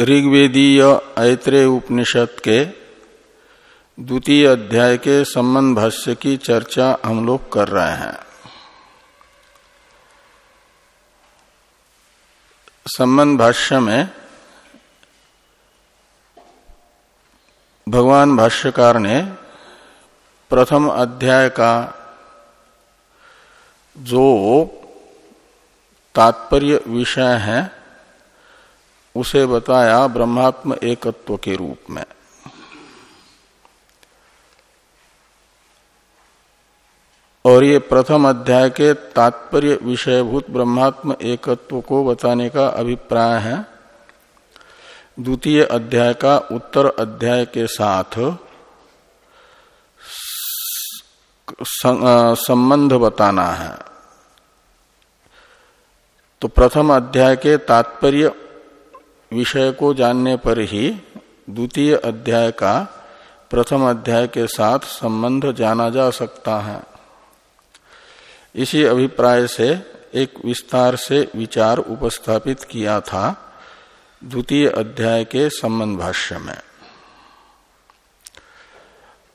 ऋग्वेदीय ऐत्रेय उपनिषद के द्वितीय अध्याय के संबंध भाष्य की चर्चा हम लोग कर रहे हैं। संबंध भाष्य में भगवान भाष्यकार ने प्रथम अध्याय का जो तात्पर्य विषय है उसे बताया ब्रह्मात्म एकत्व के रूप में। और ये प्रथम अध्याय के तात्पर्य विषयभूत ब्रह्मात्म एकत्व को बताने का अभिप्राय है। द्वितीय अध्याय का उत्तर अध्याय के साथ संबंध बताना है। तो प्रथम अध्याय के तात्पर्य विषय को जानने पर ही द्वितीय अध्याय का प्रथम अध्याय के साथ संबंध जाना जा सकता है। इसी अभिप्राय से एक विस्तार से विचार उपस्थापित किया था द्वितीय अध्याय के संबंध भाष्य में।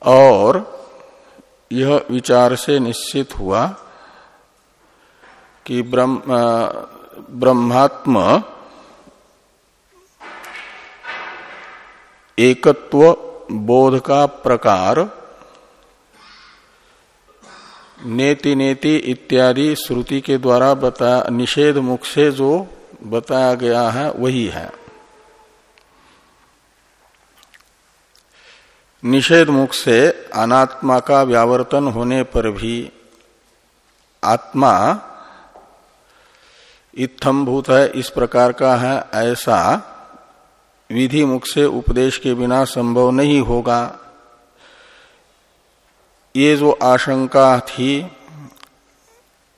और यह विचार से निश्चित हुआ कि ब्रह्म ब्रह्मात्म एकत्व बोध का प्रकार, नेति नेति इत्यादि श्रुति के द्वारा बताया निषेध मुख से जो बताया गया है, वही है। निषेध मुख से अनात्मा का व्यावर्तन होने पर भी आत्मा इत्थम्भूत है, इस प्रकार का है, ऐसा विधि मुख से उपदेश के बिना संभव नहीं होगा। ये जो आशंका थी,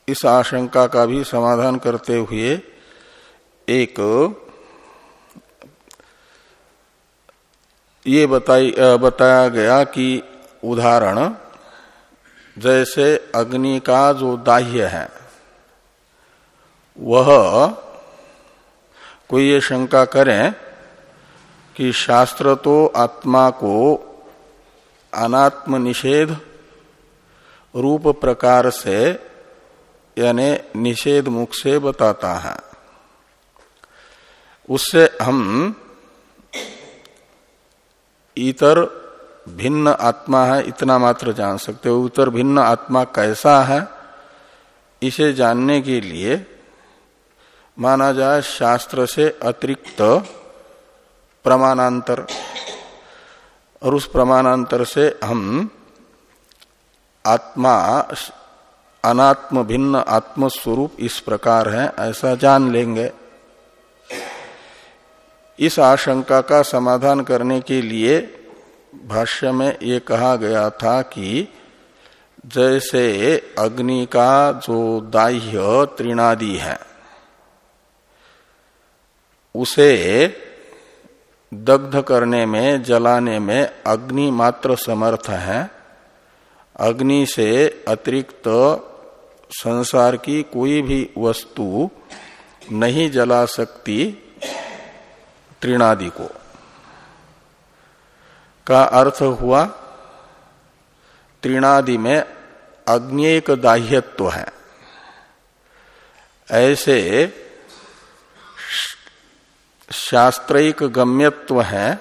इस आशंका का भी समाधान करते हुए एक, ये बताई बताया गया कि उदाहरण, जैसे अग्नि का जो दाह्य है, वह, कोई ये शंका करें कि शास्त्र तो आत्मा को अनात्म निषेध रूप प्रकार से, यानी निषेध मुख से बताता है। उससे हम इतर भिन्न आत्मा है, इतना मात्र जान सकते हो। उतर भिन्न आत्मा कैसा है, इसे जानने के लिए माना जाए शास्त्र से अतिरिक्त प्रमाणांतर। और उस प्रमाणांतर से हम आत्मा, अनात्म भिन्न आत्मस्वरूप इस प्रकार है, ऐसा जान लेंगे। इस आशंका का समाधान करने के लिए भाष्य में ये कहा गया था कि जैसे अग्नि का जो दाह्य त्रिनादि है, उसे दग्ध करने में, जलाने में अग्नि मात्र समर्थ है। अग्नि से अतिरिक्त संसार की कोई भी वस्तु नहीं जला सकती त्रिनादि को। का अर्थ हुआ त्रिनादि में अग्निक दाह्यत्व है। ऐसे शास्त्रिक गम्यत्व है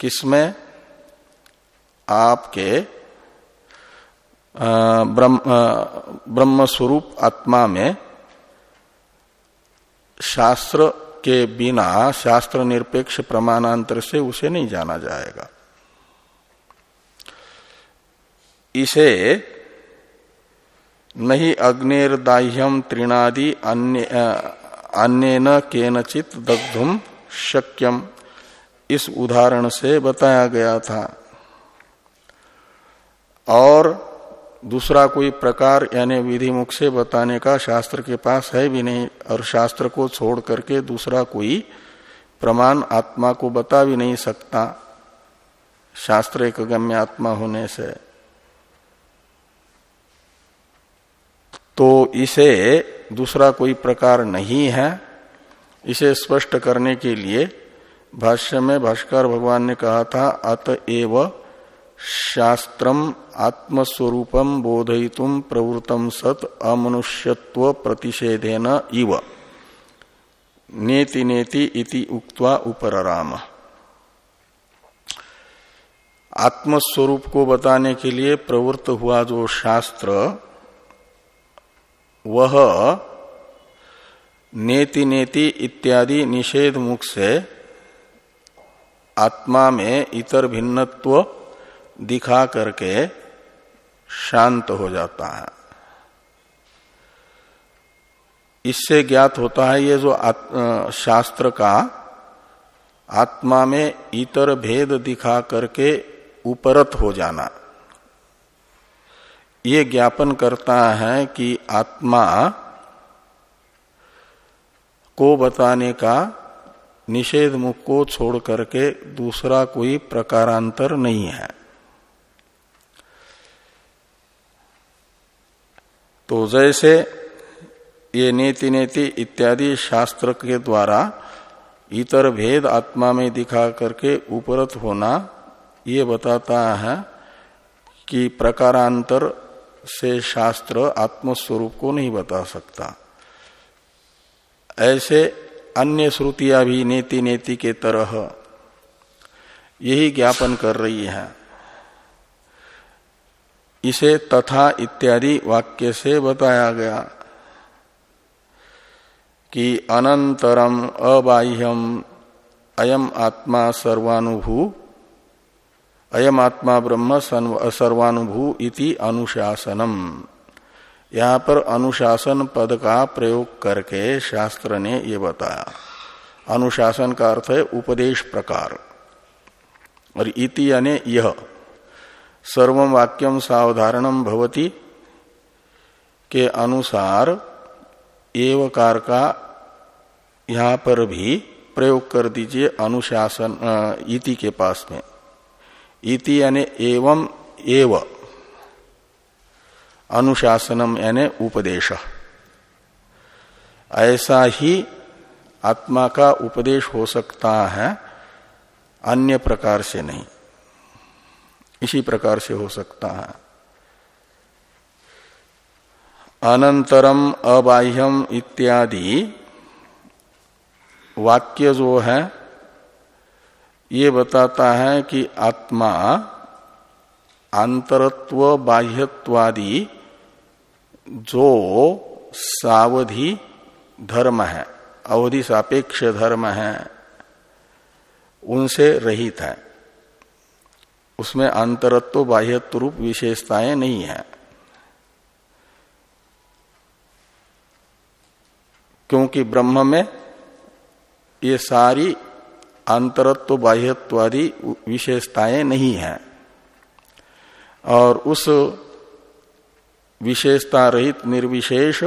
किसमें आपके ब्रह्म स्वरूप आत्मा में शास्त्र के बिना शास्त्र निरपेक्ष प्रमाणांतर से उसे नहीं जाना जाएगा। इसे नहीं अग्निर्दाह्यम त्रिनादि अन्य अन्य न केनचित दग्धुम शक्यम। इस उदाहरण से बताया गया था। और दूसरा कोई प्रकार यानी विधि मुख से बताने का शास्त्र के पास है भी नहीं, और शास्त्र को छोड़ करके दूसरा कोई प्रमाण आत्मा को बता भी नहीं सकता। शास्त्र एक गम्य आत्मा होने से। तो इसे दूसरा कोई प्रकार नहीं है। इसे स्पष्ट करने के लिए भाष्य में भाष्कर भगवान ने कहा था अतएव शास्त्रम आत्मस्वरूपम बोधयितुम प्रवृतम सत अमनुष्यत्व प्रतिषेधेन इव। नेति नेति इति उक्त्वा उपरराम। आत्मस्वरूप को बताने के लिए प्रवृत्त हुआ जो शास्त्र वह नेति नेति इत्यादि निषेध मुख से आत्मा में इतर भिन्नत्व दिखा करके शांत हो जाता है। इससे ज्ञात होता है ये जो शास्त्र का आत्मा में इतर भेद दिखा करके उपरत हो जाना। ये ज्ञापन करता है कि आत्मा को बताने का निषेध मुख को छोड़ करके दूसरा कोई प्रकारांतर नहीं है। तो जैसे ये नेति नेति इत्यादि शास्त्र के द्वारा इतर भेद आत्मा में दिखा करके उपरत होना, ये बताता है कि प्रकारांतर से शास्त्र आत्मस्वरूप को नहीं बता सकता। ऐसे अन्य श्रुतियाँ भी नेति नेति के तरह यही ज्ञापन कर रही है। इसे तथा इत्यादि वाक्य से बताया गया कि अनंतरम अबाह्यम अयम आत्मा सर्वानुभू अयम आत्मा ब्रह्म सर्वानुभू इति अनुशासनम। यहाँ पर अनुशासन पद का प्रयोग करके शास्त्र ने ये बताया। अनुशासन का अर्थ है उपदेश प्रकार। और इति यानी यह। सर्व वाक्यम सावधारणम भवती के अनुसार एवकार का यहाँ पर भी प्रयोग कर दीजिए अनुशासन इति के पास में। इति यानी एवं एव। अनुशासनम यानी उपदेश। ऐसा ही आत्मा का उपदेश हो सकता है, अन्य प्रकार से नहीं। इसी प्रकार से हो सकता है। अनंतरम अबाह्यम इत्यादि वाक्य जो है ये बताता है कि आत्मा आंतरत्व बाह्यत्वादि जो सावधि धर्म है, अवधि सापेक्ष धर्म है, उनसे रहित है। उसमें अंतरत्व बाह्यत्व रूप विशेषताएँ नहीं है। क्योंकि ब्रह्म में ये सारी अंतरत्व बाह्यत्वादि विशेषताएँ नहीं है। और उस विशेषता रहित निर्विशेष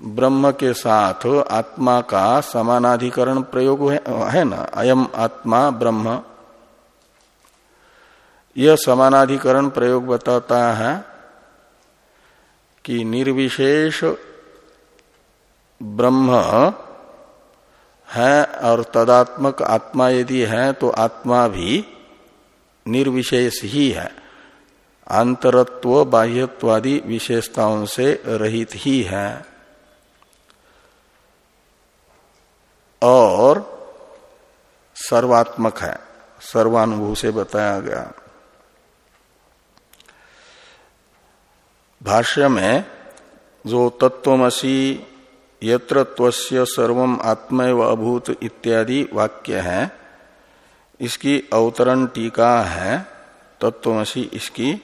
ब्रह्म के साथ आत्मा का समानाधिकरण प्रयोग है, ना? अयम आत्मा ब्रह्म। यह समानाधिकरण प्रयोग बताता है कि निर्विशेष ब्रह्म है और तदात्मक आत्मा यदि है तो आत्मा भी निर्विशेष ही है। अंतरत्व, बाह्यत्वादि विशेषताओं से रहित ही है। और सर्वात्मक है सर्वानुभू से बताया गया। भाष्य में जो तत्वमसी यत्र त्वस्य सर्वम आत्मैव अभूत इत्यादि वाक्य है। इसकी अवतरण टीका है, तत्वमसी इसकी।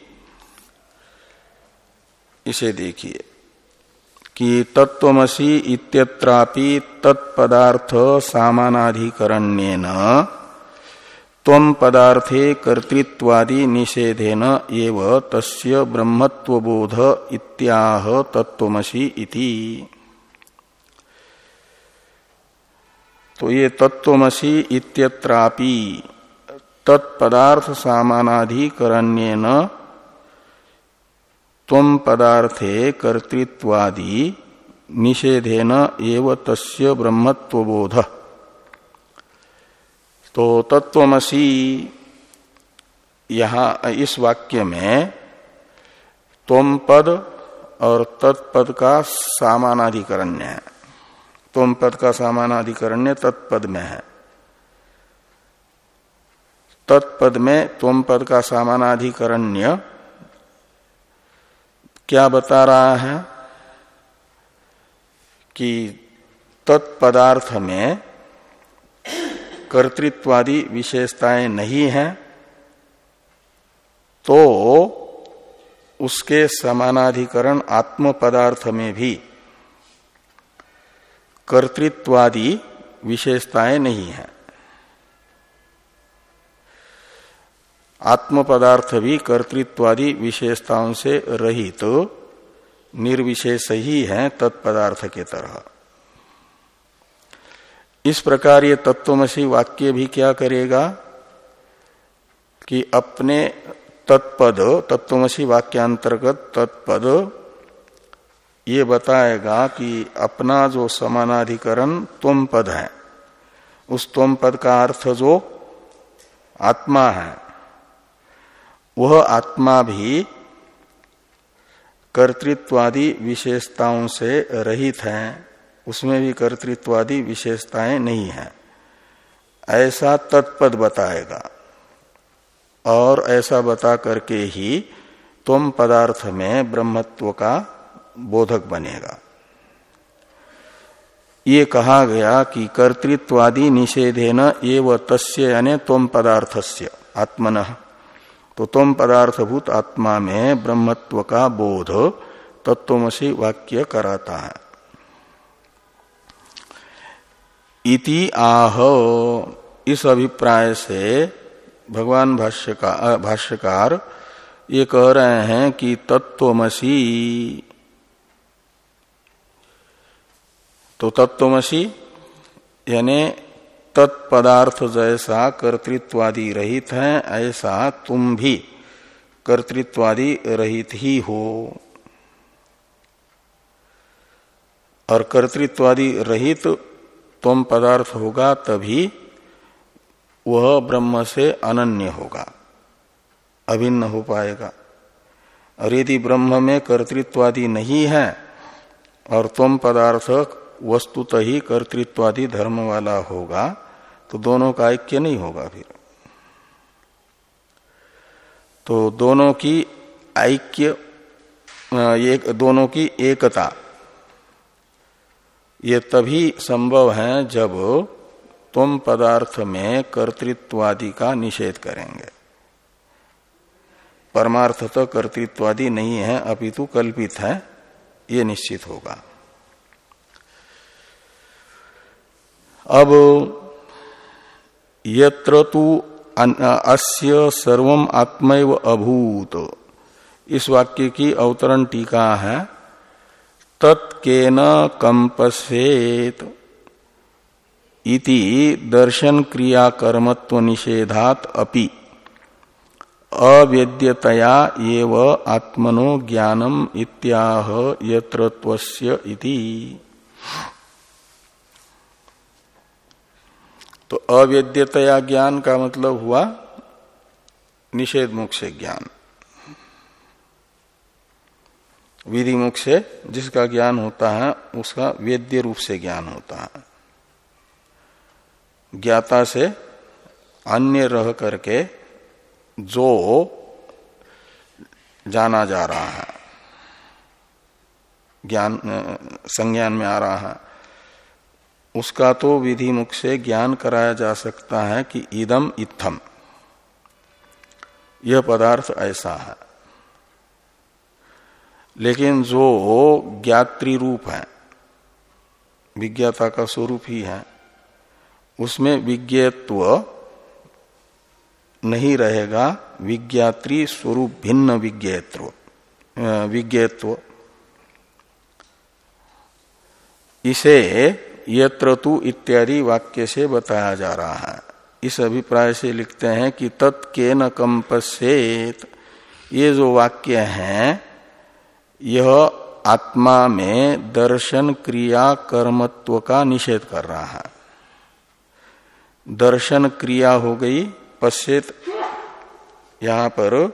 इसे देखिए। कि तत्वमसी इत्यत्रापि तत्पदार्थ सामानाधिकरण्येन तम पदार्थे कर्तृत्वादि निषेधेन एव तस्य ब्रह्मत्वबोध इत्याह तत्वमसी इति। तो ये तत्वमसी इत्यत्रापि तत्पदार्थ सामानाधिकरण्य तम पदार्थे कर्तृत्वादि निषेधेन एव तस्य ब्रह्मत्वबोध। तो तत्वमसी यहाँ, इस वाक्य में तुम पद और तत्पद का सामानाधिकरण्य है। तुम पद का सामानाधिकरण्य तत्पद में है। तत्पद में तुम पद का सामानाधिकरण्य क्या बता रहा है कि तत्पदार्थ में कर्तृत्वादि विशेषताएँ नहीं हैं तो उसके समानाधिकरण आत्म पदार्थ में भी कर्तृत्वादि विशेषताएँ नहीं है। आत्म पदार्थ भी कर्तृत्वादि विशेषताओं से रहित तो निर्विशेष ही है तत्पदार्थ के तरह। इस प्रकार ये तत्वमसी वाक्य भी क्या करेगा कि अपने तत्पद, तत्वमसी वाक्यांतर्गत तत्पद ये बताएगा कि अपना जो समानाधिकरण तुम पद है, उस तुम पद का अर्थ जो आत्मा है, वह आत्मा भी कर्तृत्वादि विशेषताओं से रहित है, उसमें भी कर्तृत्वादि विशेषताएँ नहीं है। ऐसा तत्पद बताएगा। और ऐसा बता करके ही तुम पदार्थ में ब्रह्मत्व का बोधक बनेगा। ये कहा गया कि कर्तृत्वादि न एव तस्य यानी तुम पदार्थस्य, आत्मन। तो तुम पदार्थभूत आत्मा में ब्रह्मत्व का बोध तत्वमसी वाक्य कराता है। इति आह, इस अभिप्राय से भगवान भाष्यकार भाष्यकार ये कह रहे हैं कि तत्वमसी तो तत्वमसी, यानी तत्पदार्थ जैसा कर्तृत्वादि रहित है, ऐसा तुम भी कर्तृत्वादि रहित ही हो। और कर्तृत्वादि रहित तुम पदार्थ होगा, तभी वह ब्रह्म से अनन्य होगा, अभिन्न हो पाएगा। और यदि ब्रह्म में कर्तृत्वादि नहीं है, और तुम पदार्थ वस्तुत ही कर्तृत्वादि धर्म वाला होगा तो दोनों का ऐक्य नहीं होगा फिर। तो दोनों की ऐक्य एक, दोनों की एकता, ये तभी संभव है जब तुम पदार्थ में कर्तृत्वादि का निषेध करेंगे। परमार्थ तो कर्तृत्वादि नहीं है, अपितु कल्पित है, ये निश्चित होगा। अब यत्र तु अस्य सर्वम आत्मैव अभूत। इस वाक्य की अवतरण टीका है। तत्केन कंपसेत इति दर्शन क्रिया कर्मत्व निषेधात अपि। अवेद्यतया आत्मनो ज्ञानम इत्याह यत्रत्वस्य इति। तो अवेद्यतया ज्ञान का मतलब हुआ निषेध मुख से ज्ञान। विधि मुख से जिसका ज्ञान होता है, उसका वेद्य रूप से ज्ञान होता है। ज्ञाता से अन्य रह करके जो जाना जा रहा है, ज्ञान, संज्ञान में आ रहा है उसका तो विधि मुख से ज्ञान कराया जा सकता है कि इदम इत्थम। यह पदार्थ ऐसा है। लेकिन जो ज्ञात्री रूप है, विज्ञाता का स्वरूप ही है, उसमें विज्ञत्व नहीं रहेगा, विज्ञात्री स्वरूप भिन्न विज्ञत्व विज्ञत्व। इसे यत्र तु इत्यादि वाक्य से बताया जा रहा है। इस अभिप्राय से लिखते हैं कि तत्के न कंपसेत ये जो वाक्य हैं, यह आत्मा में दर्शन, क्रिया, कर्मत्व का निषेध कर रहा है। दर्शन, क्रिया हो गई पश्चेत यहाँ पर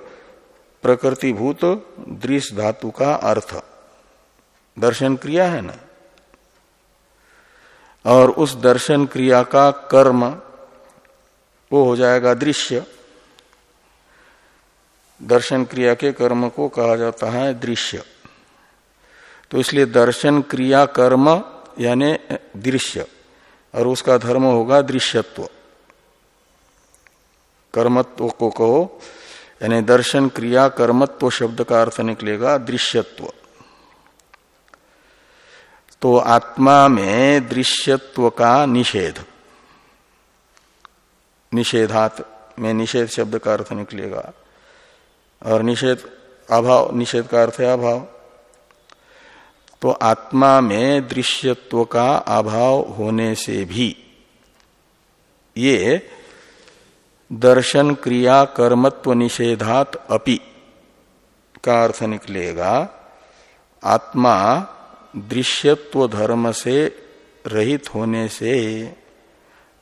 प्रकृतिभूत दृश्य धातु का अर्थ। दर्शन क्रिया है ना? और उस दर्शन क्रिया का कर्म, वो हो जाएगा दृश्य। दर्शन क्रिया के कर्म को कहा जाता है दृश्य। तो इसलिए दर्शन क्रिया कर्म यानी दृश्य, और उसका धर्म होगा दृश्यत्व। कर्मत्व को कहो, यानी दर्शन क्रिया कर्मत्व शब्द का अर्थ निकलेगा दृश्यत्व। तो आत्मा में दृश्यत्व का निषेध। निषेधात में निषेध शब्द का अर्थ निकलेगा। और निषेध, अभाव, निषेध का अर्थ है अभाव। तो आत्मा में दृश्यत्व का अभाव होने से भी ये दर्शन क्रिया कर्मत्व निषेधात अपि का अर्थ निकलेगा। आत्मा दृश्यत्व धर्म से रहित होने से,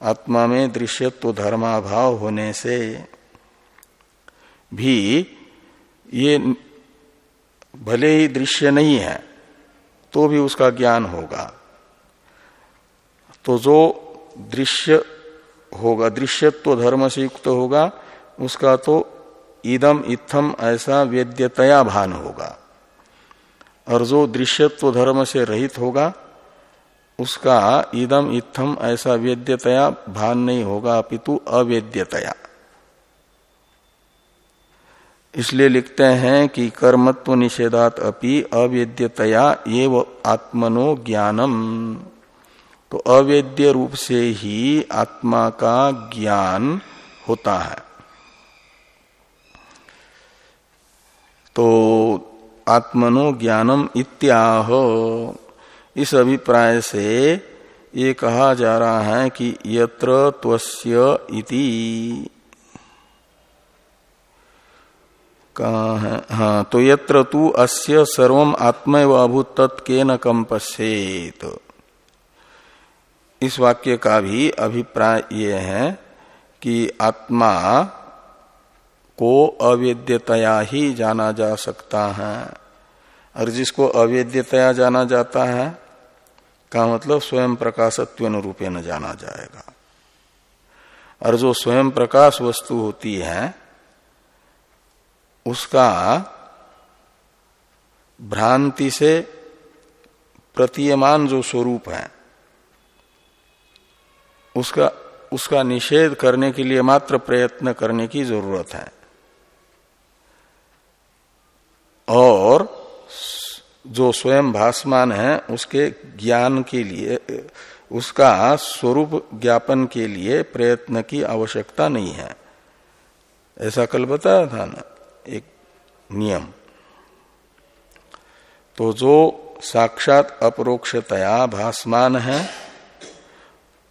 आत्मा में दृश्यत्व धर्माभाव होने से भी ये भले ही दृश्य नहीं है तो भी उसका ज्ञान होगा। तो जो दृश्य होगा दृश्यत्व धर्म से युक्त होगा, उसका तो इदम इत्थम ऐसा वेद्यतया भान होगा। और जो दृश्यत्व धर्म से रहित होगा, उसका इदम इत्थम ऐसा वेद्यतया भान नहीं होगा, अपितु अवेद्यतया। इसलिए लिखते हैं कि कर्मत्व निषेधात अपि अवेद्यतया एव आत्मनो ज्ञानम। तो अवेद्य रूप से ही आत्मा का ज्ञान होता है। तो आत्मनो ज्ञानम इत्याह। इस अभिप्राय से ये कहा जा रहा है कि यत्र त्वस्य इति। है हाँ तो यत्र तू अस्य सर्वम आत्मैव अभूत तत्के न कंपसेत इस वाक्य का भी अभिप्राय ये है कि आत्मा को अवेद्यतया ही जाना जा सकता है। और जिसको अवेद्यतया जाना जाता है, का मतलब स्वयं प्रकाशत्व रूपे न जाना जाएगा। और जो स्वयं प्रकाश वस्तु होती है, उसका भ्रांति से प्रतीयमान जो स्वरूप है, उसका उसका निषेध करने के लिए मात्र प्रयत्न करने की ज़रूरत है। और जो स्वयं भासमान है, उसके ज्ञान के लिए, उसका स्वरूप ज्ञापन के लिए प्रयत्न की आवश्यकता नहीं है। ऐसा कल बताया था ना, एक नियम। तो जो साक्षात अपरोक्षतया भासमान है,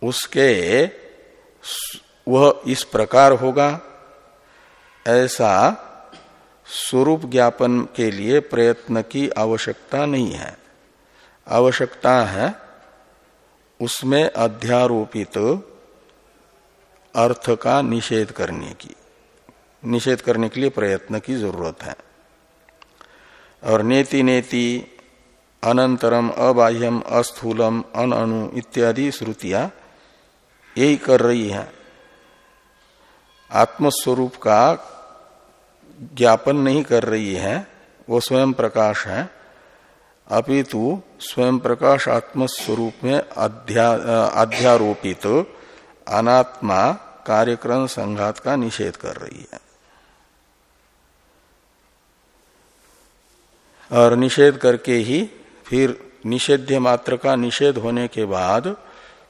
उसके वह इस प्रकार होगा, ऐसा स्वरूप ज्ञापन के लिए प्रयत्न की आवश्यकता नहीं है। आवश्यकता है, उसमें अध्यारोपित अर्थ का निषेध करने की। निषेध करने के लिए प्रयत्न की ज़रूरत है। और नेति नेति, अनंतरम, अबाह्यम, अस्थूलम अन अणु इत्यादि श्रुतियाँ यही कर रही है। आत्मस्वरूप का ज्ञापन नहीं कर रही है वो स्वयं प्रकाश है। अपितु स्वयं प्रकाश आत्म स्वरूप में अध्या, अध्यारोपित अनात्मा कार्यक्रम संघात का निषेध कर रही है। और निषेध करके ही फिर निषेध्य मात्र का निषेध होने के बाद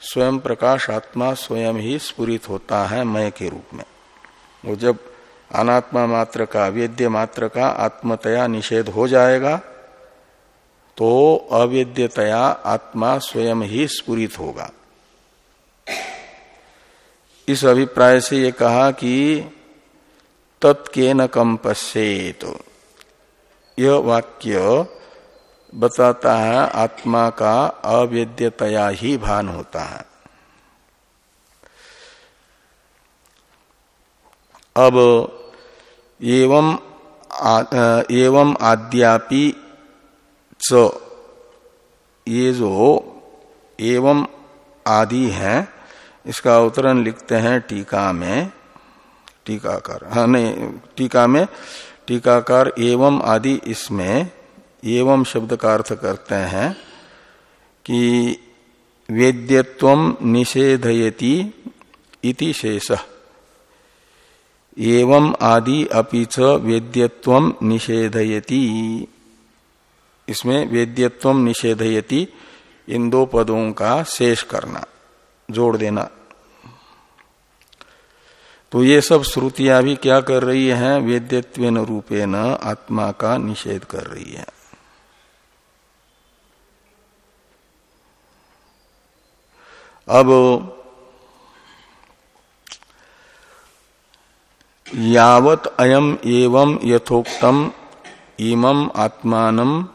स्वयं प्रकाश आत्मा स्वयं ही स्पुरित होता है मय के रूप में। वो जब अनात्मा मात्र का वेद्य मात्र का आत्मतया निषेध हो जाएगा तो अवेद्यतया आत्मा स्वयं ही स्पुरित होगा। इस अभिप्राय से ये कहा कि तत्के न कम पश्चेत यह वाक्य बताता है आत्मा का अवेद्यतया ही भान होता है। अब एवं एवं आद्यापि च, ये जो एवं आदि है, इसका उत्तरण लिखते हैं टीका में, टीकाकार हाँ नहीं, टीका में, टीकाकार एवं आदि इसमें, एवं शब्द का अर्थ करते हैं कि वेद्यत्व निषेधयति इति शेष। एवं आदि अपि च वेद्यत्व निषेधयति। इसमें वेद्यत्व निषेधयति इन दो पदों का शेष करना, जोड़ देना। तो ये सब श्रुतियाँ भी क्या कर रही हैं? वेद्यत्व रूपे न आत्मा का निषेध कर रही है। अब यावत अयम एवं यथोक्तम इमम आत्मान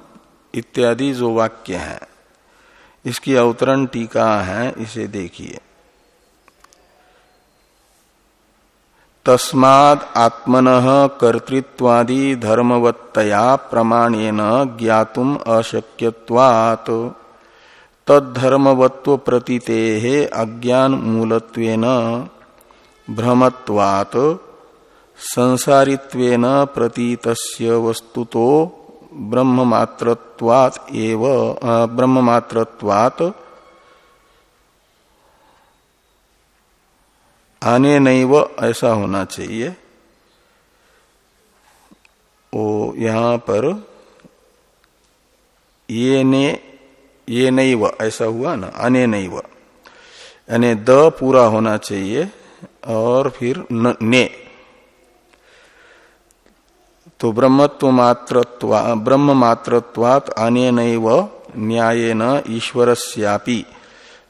इत्यादि जो वाक्य है। इसकी अवतरण टीका है, इसे देखिए। तस्माद आत्मन कर्तृत्वादि धर्मवत्तया प्रमाणेन ज्ञातुम अशक्यवात् तद्धर्मवत्व प्रतीते अज्ञान मूलत्वेन भ्रमत्वात्। संसारित्वेन प्रतीतस्य वस्तुतो ब्रह्ममात्रत्वात् एव ब्रह्ममात्रत्वात् आने नहीं वो ऐसा होना चाहिए। ओ यहाँ पर ये ने ये नहीं व ऐसा हुआ ना अने नहीं व यानी द पूरा होना चाहिए और फिर न, ने। तो ब्रह्मत्व मात्रत्वा ब्रह्म मात्रत्वात अने नैव न्यायेन ईश्वरस्यापि।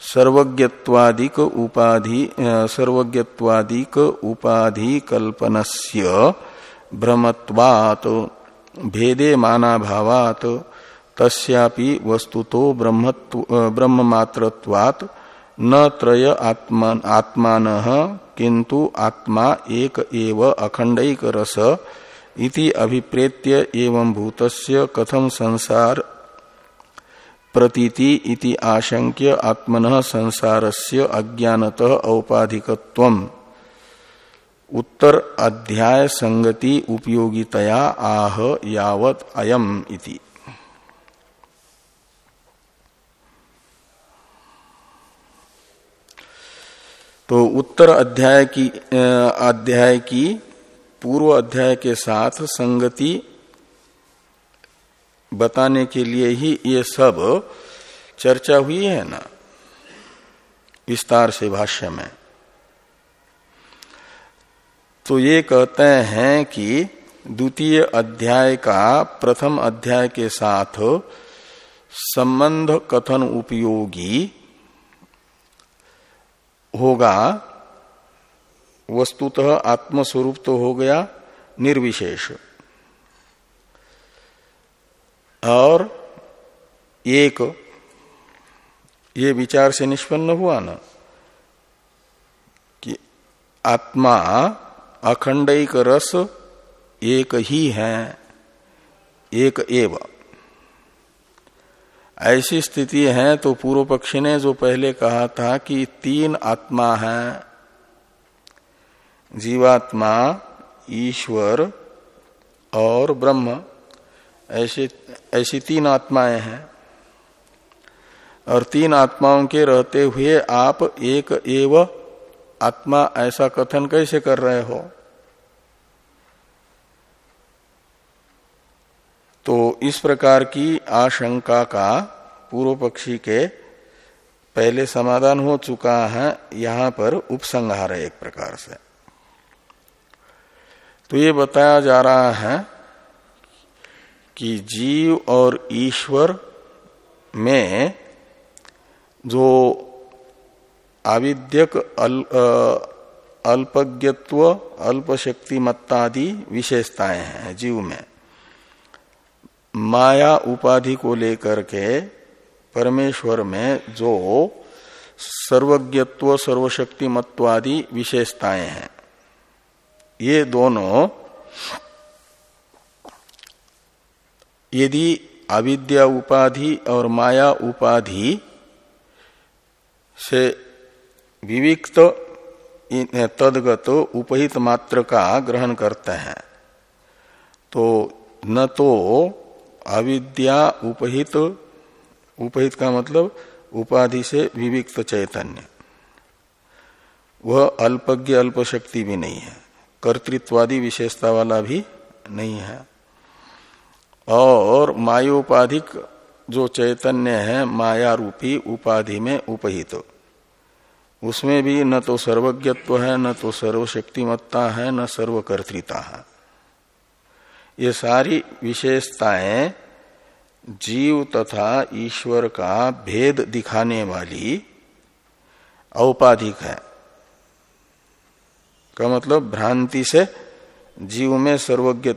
सर्वज्ञत्वादिक उपाधि सर्वज्ञत्वादिक उपाधि कल्पनस्य भ्रमत्वात्, भेदे माना भावात तस्यापि वस्तुतो ब्रह्म मात्रत्वात् न त्रय आत्मा आत्मान किंतु आत्मा एक एव अखंडैक रस इति अभिप्रेत्य एवं भूतस्य कथम संसार प्रतीति इति आशंक्य आत्मन संसारस्य अज्ञानत औपाधिकत्व उत्तर अध्याय संगति उपयोगितया आह यावत अयम इति। तो उत्तर अध्याय की अध्याय की पूर्व अध्याय के साथ संगति बताने के लिए ही ये सब चर्चा हुई है ना? विस्तार से भाष्य में। तो ये कहते हैं कि द्वितीय अध्याय का प्रथम अध्याय के साथ संबंध कथन उपयोगी होगा। वस्तुतः आत्मस्वरूप तो हो गया निर्विशेष। और एक, ये विचार से निष्पन्न हुआ ना कि आत्मा अखंडिक रस एक ही है, एक एव। ऐसी स्थिति है तो पूर्व पक्षी ने जो पहले कहा था कि तीन आत्मा है जीवात्मा, ईश्वर और ब्रह्म, ऐसे, ऐसी तीन आत्माएँ हैं। और तीन आत्माओं के रहते हुए आप एक एव आत्मा ऐसा कथन कैसे कर रहे हो? तो इस प्रकार की आशंका का पूर्व पक्षी के पहले समाधान हो चुका है, यहाँ पर उपसंहार है एक प्रकार से। तो ये बताया जा रहा है कि जीव और ईश्वर में जो आविद्यक अल, अल्पज्ञत्व अल्पशक्तिमत्तादि विशेषताएँ हैं जीव में माया उपाधि को लेकर के परमेश्वर में जो सर्वज्ञत्व सर्वशक्तिमत्वादि विशेषताएँ हैं। ये दोनों यदि अविद्या उपाधि और माया उपाधि से विविक्त तदगत उपहित मात्र का ग्रहण करते हैं तो न तो अविद्या उपहित उपहित का मतलब उपाधि से विविक्त चैतन्य। वह अल्पज्ञ अल्प शक्ति भी नहीं है। कर्तृत्वादी विशेषता वाला भी नहीं है। और मायोपाधिक जो चैतन्य है माया रूपी उपाधि में उपहित। तो। उसमें भी न तो सर्वज्ञत्व है, न तो सर्वशक्तिमत्ता है, न सर्वकर्तृता है। ये सारी विशेषताएँ जीव तथा ईश्वर का भेद दिखाने वाली औपाधिक है। का मतलब भ्रांति से जीव में सर्वज्ञ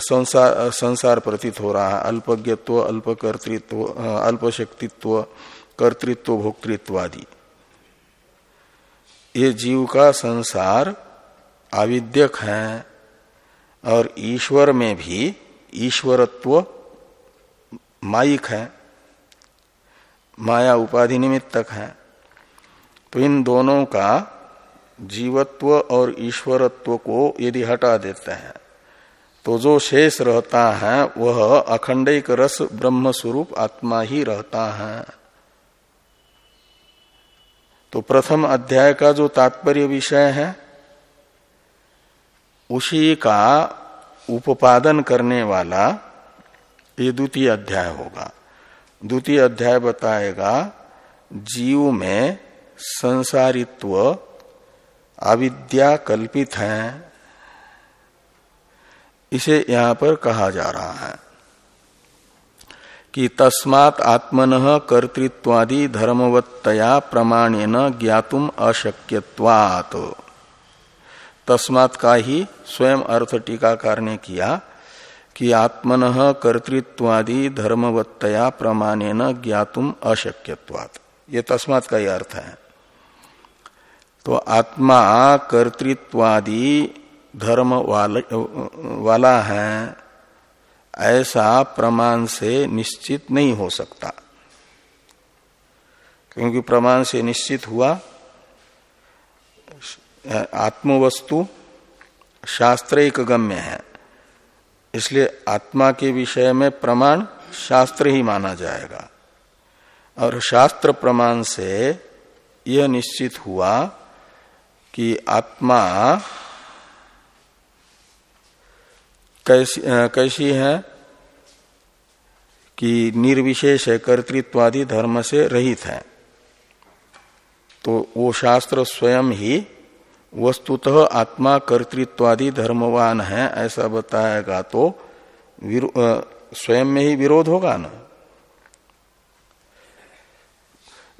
संसार संसार प्रतीत हो रहा है। अल्पज्ञत्व, अल्पकर्तृत्व अल्पशक्तित्व, कर्तृत्व भोक्तृत्व आदि ये जीव का संसार आविद्यक है और ईश्वर में भी ईश्वरत्व माइक है, माया उपाधि निमित्तक है। तो इन दोनों का जीवत्व और ईश्वरत्व को यदि हटा देते हैं तो जो शेष रहता है, वह अखंडिक रस ब्रह्म स्वरूप आत्मा ही रहता है। तो प्रथम अध्याय का जो तात्पर्य विषय है, उसी का उपादन करने वाला ये द्वितीय अध्याय होगा। द्वितीय अध्याय बताएगा, जीव में संसारित्व अविद्या कल्पित है। इसे यहाँ पर कहा जा रहा है कि तस्मात आत्मन कर्तृत्वादि धर्मवत्तया प्रमाणेन ज्ञातुम अशक्यवात तस्मात का ही स्वयं अर्थ टीकाकार ने किया कि आत्मन कर्तृत्वादि धर्मवत्तया प्रमाणेन ज्ञातुम अशक्यवात ये तस्मात का ही अर्थ है। तो आत्मा कर्तृत्वादि धर्म वाला, वाला है ऐसा प्रमाण से निश्चित नहीं हो सकता। क्योंकि प्रमाण से निश्चित हुआ आत्मवस्तु शास्त्र एक गम्य है। इसलिए आत्मा के विषय में प्रमाण शास्त्र ही माना जाएगा। और शास्त्र प्रमाण से यह निश्चित हुआ कि आत्मा कैसी कैसी है कि निर्विशेष है, कर्तृत्वादि धर्म से रहित है। तो वो शास्त्र स्वयं ही वस्तुतः आत्मा, कर्तृत्वादि धर्मवान है, ऐसा बताएगा तो स्वयं में ही विरोध होगा ना?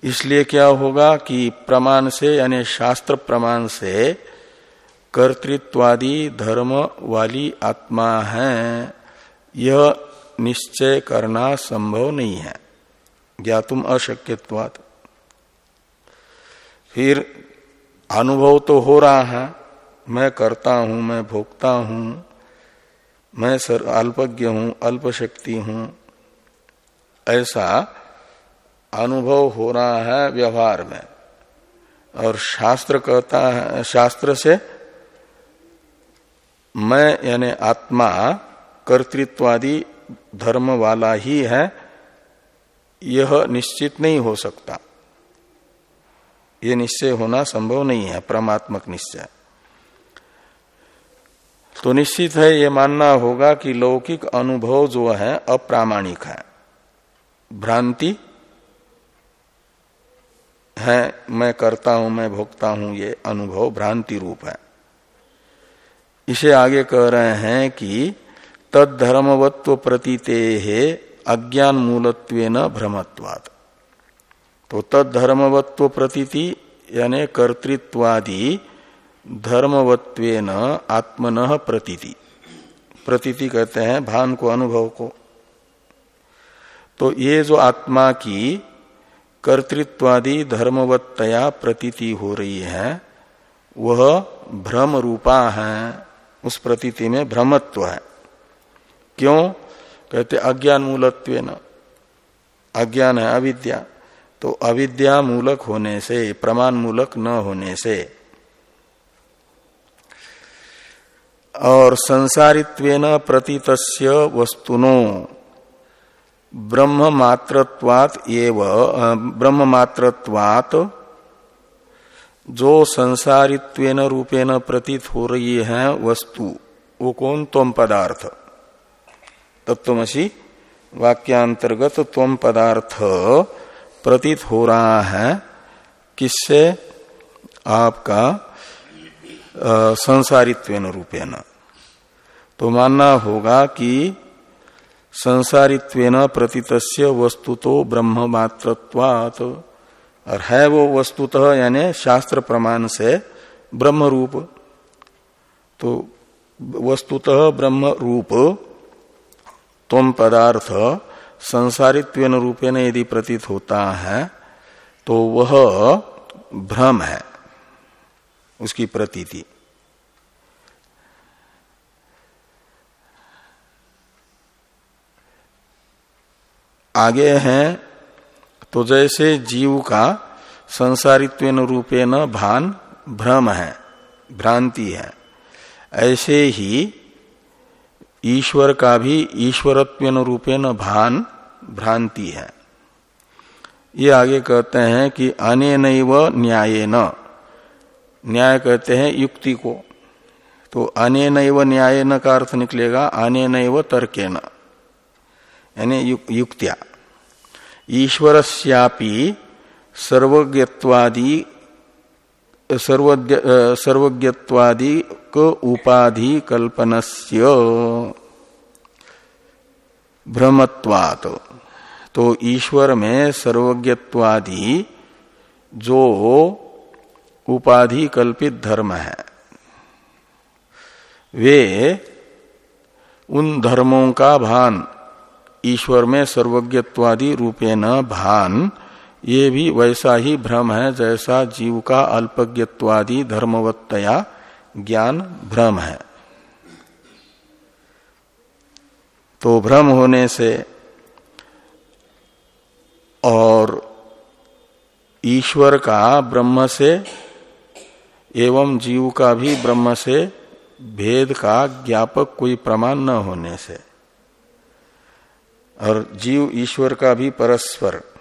इसलिए क्या होगा कि प्रमाण से, यानी शास्त्र प्रमाण से, कर्तृत्वादि धर्म वाली आत्मा है। यह निश्चय करना संभव नहीं है। ज्ञातुम अशक्यवाद फिर अनुभव तो हो रहा है। मैं करता हूँ, मैं भोगता हूँ। मैं सर, अल्पज्ञ हूँ, अल्पशक्ति हूँ। ऐसा अनुभव हो रहा है व्यवहार में। और शास्त्र कहता है, शास्त्र से मैं यानी आत्मा, कर्तृत्वादि धर्म वाला ही है, यह निश्चित नहीं हो सकता। यह निश्चय होना संभव नहीं है, परमात्मक निश्चय। तो निश्चित है, ये मानना होगा कि लौकिक अनुभव जो है, अप्रामाणिक है। भ्रांति है, मैं करता हूँ, मैं भोगता हूँ, ये अनुभव भ्रांति रूप है। इसे आगे कह रहे हैं कि तद धर्मवत्व प्रतीते है अज्ञान मूलत्व न भ्रमत्वाद तो तद धर्मवत्व प्रतीति यानी कर्तृत्वादि धर्मवत्व न आत्मन प्रतीति। प्रतीति कहते हैं भान को, अनुभव को। तो ये जो आत्मा की कर्तृत्वादि धर्मवत्तया प्रतीति हो रही है, वह भ्रम रूपा है, उस प्रतीति में भ्रमत्व है। क्यों? कहते अज्ञान मूलत्व न अज्ञान है अविद्या। तो अविद्या मूलक होने से प्रमाण मूलक न होने से। और संसारित्वेन प्रतीत वस्तुनो। ब्रह्म मात्रत्वात एव ब्रह्म मात्रत्वात जो संसारित्वेन रूपेण प्रतीत हो रही है वस्तु, वो कौन? तम पदार्थ। तत्वमसी वाक्यांतर्गत तम पदार्थ प्रतीत हो। रहा है किससे? आपका संसारित्व रूपेण। तो मानना होगा कि संसारित्व प्रतीत वस्तु तो ब्रह्म मात्रत्वात और है वो वस्तुतः, यानी शास्त्र प्रमाण से ब्रह्म रूप तो वस्तुतः ब्रह्म रूप तुम पदार्थ संसारित्व रूपेण यदि प्रतीत होता है तो वह भ्रम है, उसकी प्रतीति। आगे हैं तो जैसे जीव का संसारित्व रूपेण भान भ्रम है, भ्रांति है, ऐसे ही ईश्वर का भी ईश्वरत्व रूपेण भान भ्रांति है। ये आगे कहते हैं कि अने न्याय न न्याय कहते हैं युक्ति को। तो अने न्याय न का अर्थ निकलेगा अने नैव तर्केन। यानी युक्तिया। ईश्वर सर्वज्ञत्वादि सर्वज्ञत्वादि उपाधि कल्पनस्य भ्रमत्वात्। तो ईश्वर में सर्वज्ञत्वादि जो उपाधि कल्पित धर्म है, वे उन धर्मों का भान ईश्वर में सर्वज्ञत्वादि रूपे न भान, ये भी वैसा ही भ्रम है जैसा जीव का अल्पज्ञत्वादि धर्मवत्तया ज्ञान भ्रम है। तो भ्रम होने से और ईश्वर का ब्रह्म से एवं जीव का भी ब्रह्म से भेद का ज्ञापक कोई प्रमाण न होने से और जीव ईश्वर का भी परस्पर।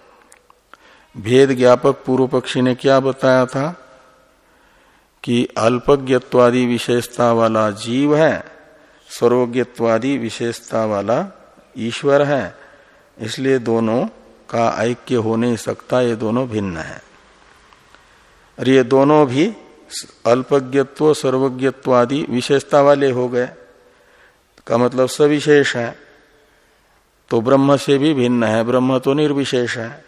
भेद ज्ञापक पूर्व पक्षी ने क्या बताया था? कि अल्पज्ञत्वादी विशेषता वाला जीव है, सर्वज्ञत्वादी विशेषता वाला ईश्वर है। इसलिए दोनों का ऐक्य हो नहीं सकता, ये दोनों भिन्न है। और ये दोनों भी अल्पज्ञत्व सर्वज्ञत्व आदि विशेषता वाले हो गए। का मतलब सविशेष है। तो ब्रह्म से भी भिन्न है, ब्रह्म तो निर्विशेष है।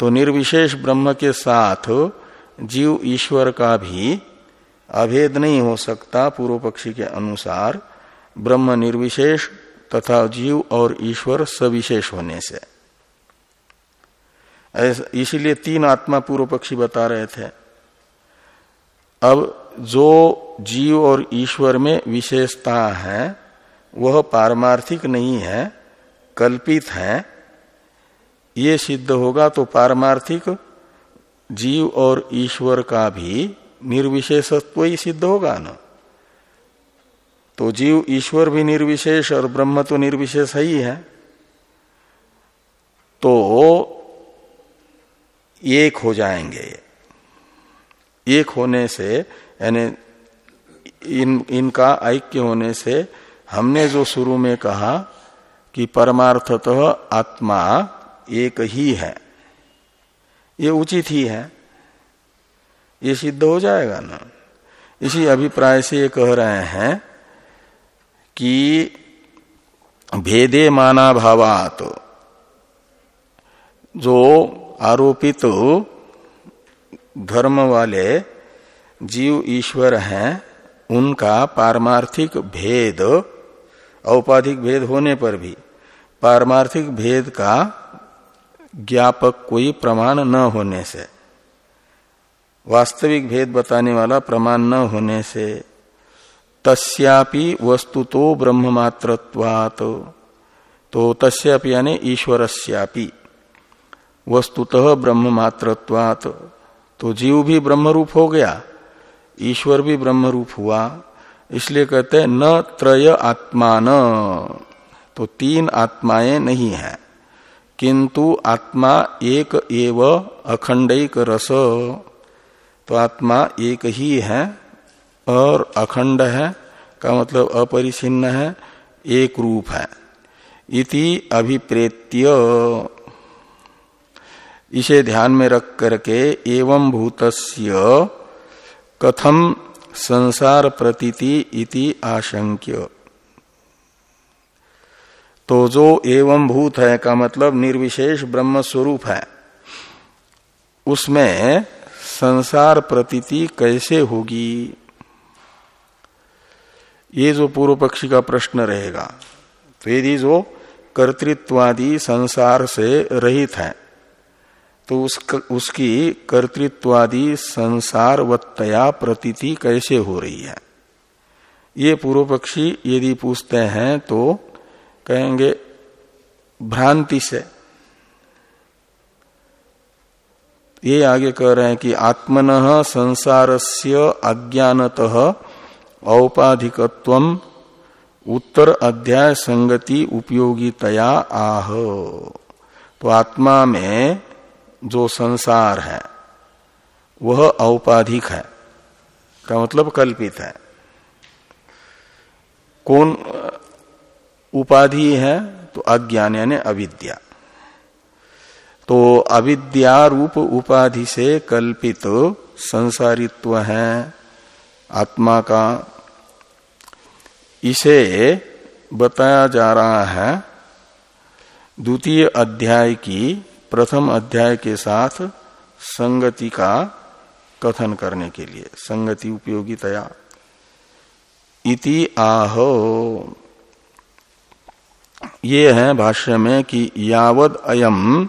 तो निर्विशेष ब्रह्म के साथ जीव ईश्वर का भी अभेद नहीं हो सकता पूर्व पक्षी के अनुसार, ब्रह्म निर्विशेष तथा जीव और ईश्वर सविशेष होने से। इसीलिए तीन आत्मा पूर्व पक्षी बता रहे थे। अब जो जीव और ईश्वर में विशेषता है वह पारमार्थिक नहीं है, कल्पित है। ये सिद्ध होगा तो पारमार्थिक जीव और ईश्वर का भी निर्विशेषत्व ही सिद्ध होगा ना। तो जीव ईश्वर भी निर्विशेष और ब्रह्म तो निर्विशेष ही है तो एक हो जाएँगे। एक होने से, यानी इन, इनका ऐक्य होने से हमने जो शुरू में कहा कि परमार्थतः आत्मा एक ही है, ये उचित ही है, ये सिद्ध हो जाएगा ना? इसी अभिप्राय से ये कह रहे हैं कि भेदे माना भावात जो आरोपित धर्म वाले जीव ईश्वर हैं, उनका पारमार्थिक भेद औपाधिक भेद होने पर भी पारमार्थिक भेद का ज्ञापक कोई प्रमाण न होने से, वास्तविक भेद बताने वाला प्रमाण न होने से, तस्यापि वस्तु तो ब्रह्म मात्रत्वात तो तस्यापि यानी ईश्वरस्यापि, वस्तुतः ब्रह्म मात्रत्वात तो जीव भी ब्रह्म रूप हो गया, ईश्वर भी ब्रह्म रूप हुआ इसलिए कहते हैं, न त्रय आत्मान। तो तीन आत्माएँ नहीं है, किंतु आत्मा एक एव अखंडिक रस। तो आत्मा एक ही है और अखंड है, का मतलब अपरिचिन्न है, एक रूप है। इति अभिप्रेत्य। इसे ध्यान में रख करके एवं भूतस्य कथम संसार प्रतीति इति आशंक्य। तो जो एवं भूत है का मतलब निर्विशेष ब्रह्म स्वरूप है। उसमें संसार प्रतीति कैसे होगी? ये जो पूर्व पक्षी का प्रश्न रहेगा तो यदि जो कर्तृत्वादि संसार से रहित है। तो उसक, उसकी कर्तृत्वादि संसारवत्तया प्रतीति कैसे हो रही है? ये पूर्व पक्षी यदि पूछते हैं तो कहेंगे भ्रांति से। ये आगे कह रहे हैं कि आत्मन संसार से अज्ञानत औपाधिकत्व उत्तर अध्याय संगति उपयोगितया आह। तो आत्मा में जो संसार है, वह औपाधिक है, का मतलब कल्पित है। कौन उपाधि है तो अज्ञान यानी अविद्या। तो अविद्या रूप उपाधि से कल्पित संसारित्व है, आत्मा का। इसे बताया जा रहा है, द्वितीय अध्याय की प्रथम अध्याय के साथ संगति का कथन करने के लिए, संगति उपयोगितया। इति आहो। ये है भाष्य में कि यावद अयम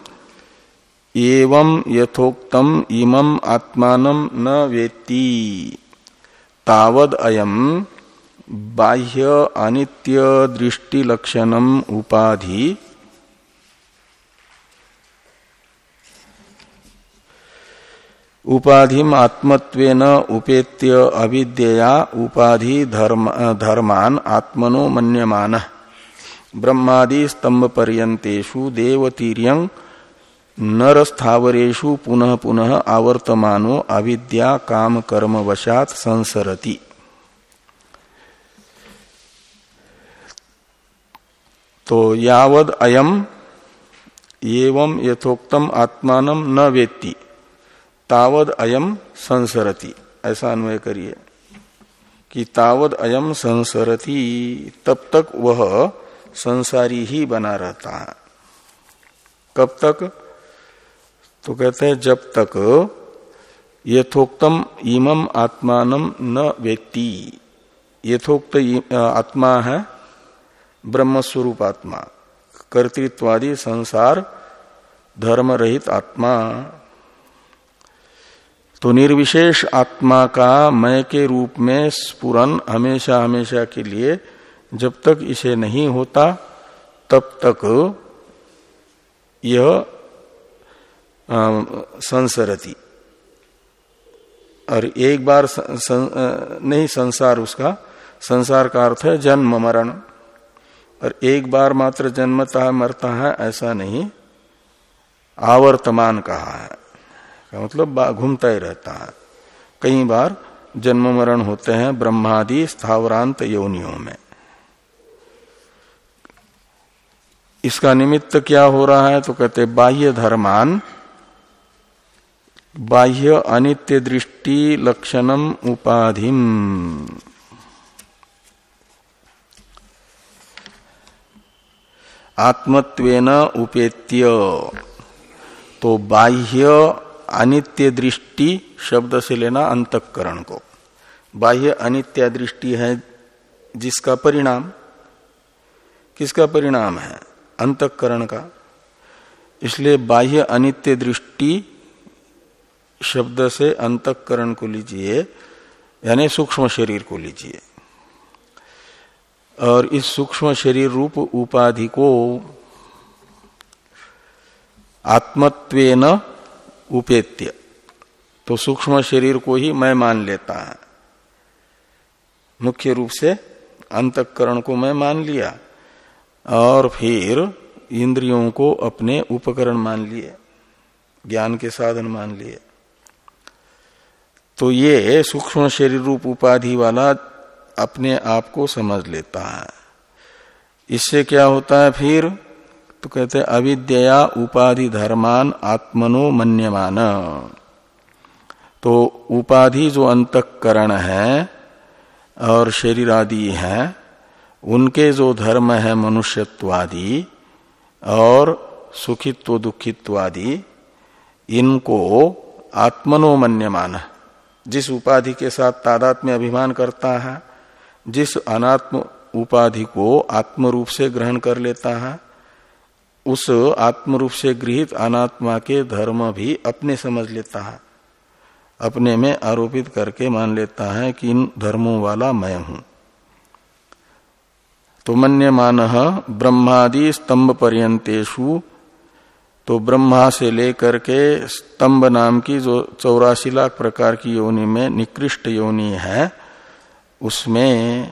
एवं यथोक्तम इमम आत्मान न वेत्ती। तावद अयम बाह्य अनित्य दृष्टि लक्षणम उपाधि उपाधिम आत्मत्वेन उपेत्य अविद्या उपाधि धर्म, धर्मान आत्मनो मन्यमान। ब्रह्मादि स्तंभ पर्यंतेषु देवतीर्यं नर स्थावरेशु पुनः पुनः आवर्तमानो अविद्या काम कर्म वशात संसरति। तो यावद अयम एवं यथोक्तम आत्मान न वेत्ती। तावद अयम संसरति। ऐसा अन्वय करिए। कि तावद अयम संसरति, तब तक वह संसारी ही बना रहता है। कब तक? तो कहते हैं, जब तक यथोक्तम इमम आत्मान न वेत्ती यथोक्त आत्मा है ब्रह्म स्वरूप आत्मा कर्तृत्वादी संसार धर्म रहित आत्मा। तो निर्विशेष आत्मा का मय के रूप में स्पुरन हमेशा हमेशा के लिए जब तक इसे नहीं होता तब तक यह संसरती। और एक बार सं, सं, नहीं संसार उसका संसार का अर्थ है जन्म मरण। और एक बार मात्र जन्मता मरता है ऐसा नहीं आवर्तमान कहा है। का मतलब घूमता ही रहता है। कई बार जन्म मरण होते हैं ब्रह्मादि स्थावरांत योनियों में। इसका निमित्त क्या हो रहा है तो कहते बाह्य धर्मान, बाह्य अनित्य दृष्टि लक्षणम उपाधिम। आत्मत्वेन उपेत्य। तो बाह्य अनित्य दृष्टि शब्द से लेना अंतकरण को। बाह्य अनित्य दृष्टि है जिसका परिणाम, किसका परिणाम है? अंतकरण का। इसलिए बाह्य अनित्य दृष्टि शब्द से अंतकरण को लीजिए, यानी सूक्ष्म शरीर को लीजिए। और इस सूक्ष्म शरीर रूप उपाधि को आत्मत्वेन उपेत्य। तो सूक्ष्म शरीर को ही मैं मान लेता है। मुख्य रूप से अंतकरण को मैं मान लिया और फिर इंद्रियों को अपने उपकरण मान लिए, ज्ञान के साधन मान लिए। तो ये सूक्ष्म शरीर रूप उपाधि वाला अपने आप को समझ लेता है। इससे क्या होता है फिर तो कहते अविद्या उपाधि धर्मान आत्मनो मन्यमान। तो उपाधि जो अंतकरण है और शरीर आदि है, उनके जो धर्म है मनुष्यत्वादि और सुखित्व, दुखित्वादि, इनको आत्मनो मन्यमान। जिस उपाधि के साथ तादात में अभिमान करता है, जिस अनात्म उपाधि को आत्म रूप से ग्रहण कर लेता है उस आत्म रूप से गृहित अनात्मा के धर्म भी अपने समझ लेता है। अपने में आरोपित करके मान लेता है कि इन धर्मों वाला मैं हूँ। तो मन्यमान ब्रह्मादि स्तंभ पर्यंतेशु तो ब्रह्मा से लेकर के स्तंभ नाम की जो चौरासी लाख प्रकार की योनि में निकृष्ट योनि है, उसमें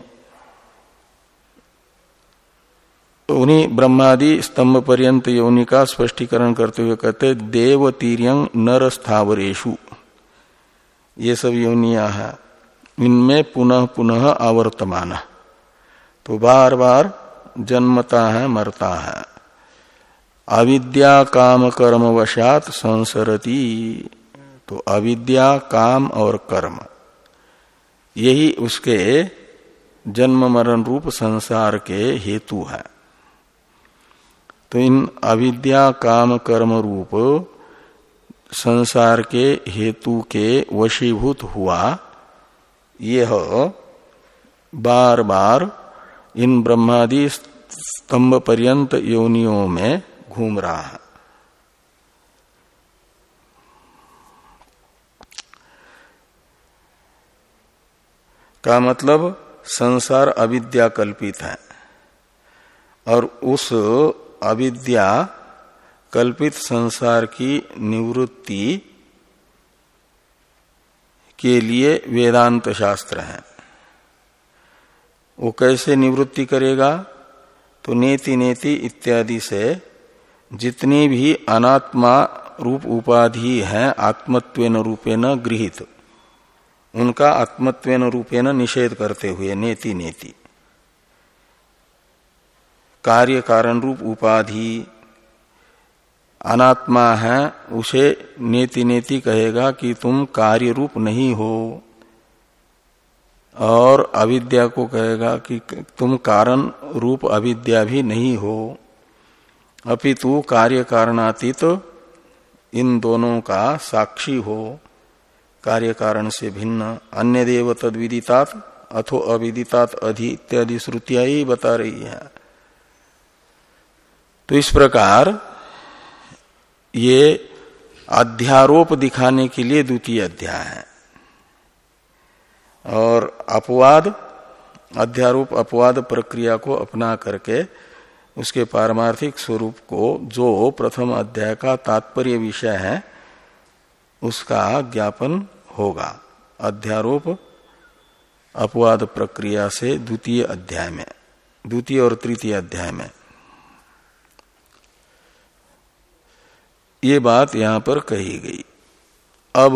उन्हीं ब्रह्मादि स्तंभ पर्यंत योनि का स्पष्टीकरण करते हुए कहते देव तीर्यंग नर स्थावरेशु ये सब योनिया है। इनमें पुनः पुनः आवर्तमान तो बार बार जन्मता है, मरता है। अविद्या काम कर्म वशात संसरती। तो अविद्या, काम और कर्म। यही उसके जन्म मरण रूप संसार के हेतु है। तो इन अविद्या काम कर्म रूप संसार के हेतु के वशीभूत हुआ। यह बार बार इन ब्रह्मादि स्तंभ पर्यंत योनियों में घूम रहा है। का मतलब संसार अविद्या कल्पित है और उस अविद्या कल्पित संसार की निवृत्ति के लिए वेदांत शास्त्र है। वो कैसे निवृत्ति करेगा? तो नेति नेति इत्यादि से जितनी भी अनात्मा रूप उपाधि है, आत्मत्वेन रूपेण गृहित, उनका आत्मत्वेन रूपेण निषेध करते हुए नेति नेति। कार्य कारण रूप उपाधि। अनात्मा है, उसे नेति नेति कहेगा कि तुम कार्य रूप नहीं हो। और अविद्या को कहेगा कि तुम कारण रूप अविद्या भी नहीं हो। अपितु कार्य कारणातीत तो इन दोनों का साक्षी हो। कार्य कारण से भिन्न। अन्य देव तद विदितात अथो अविदितात अधि इत्यादि श्रुतियाँ ही बता रही है। तो इस प्रकार ये अध्यारोप दिखाने के लिए द्वितीय अध्याय है। और अपवाद, अध्यारोप, अपवाद प्रक्रिया को अपना करके उसके पारमार्थिक स्वरूप को जो प्रथम अध्याय का तात्पर्य विषय है, उसका ज्ञापन होगा। अध्यारोप, अपवाद प्रक्रिया से द्वितीय अध्याय में, द्वितीय और तृतीय अध्याय में। ये बात यहाँ पर कही गई। अब